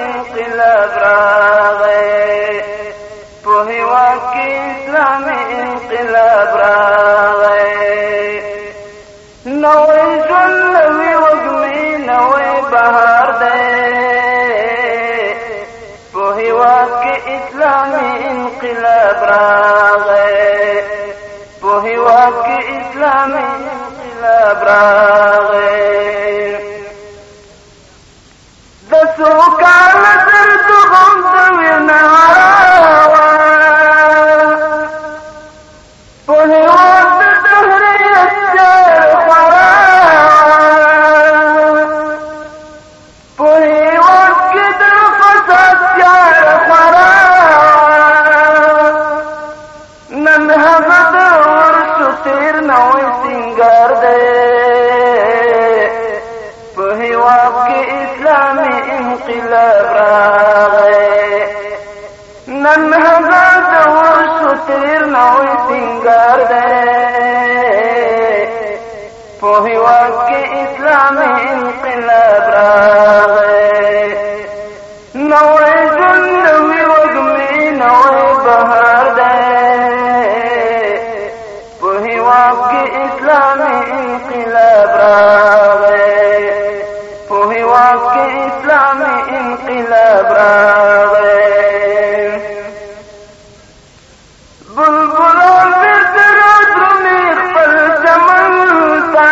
انقلاب راغی په هوا کې اسلامي انقلاب راغی نوې ژوند نوې وګمې نوې بهار دی په هوا کې اسلامي انقلاب راغی په هوا کې اسلامي انقلاب راغی تیر نوې سنگار دی په هیواد کې اسلامي انقلاب راغی نن هغه د ورشو تیر نوې سنگار دی په هیواد کې اسلامي انقلاب راغی نوې په هیواد کې انقلاب راغی چمن ته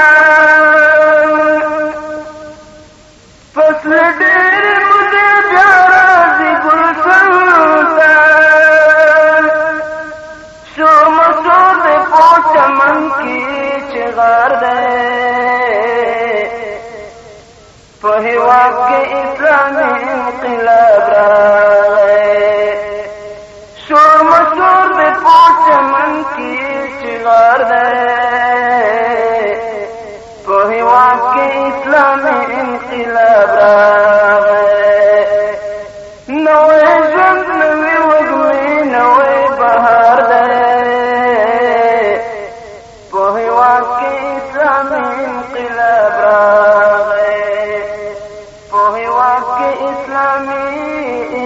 فصل ډېر په هیواد کې انقلاب راغی شور مشور دې په چمن کې چغار دی په هیواد کې انقلاب راغی نوې ژوند نوې انقلاب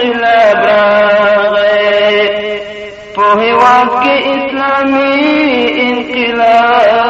انقلاب راغی نوې ژوند انقلاب۔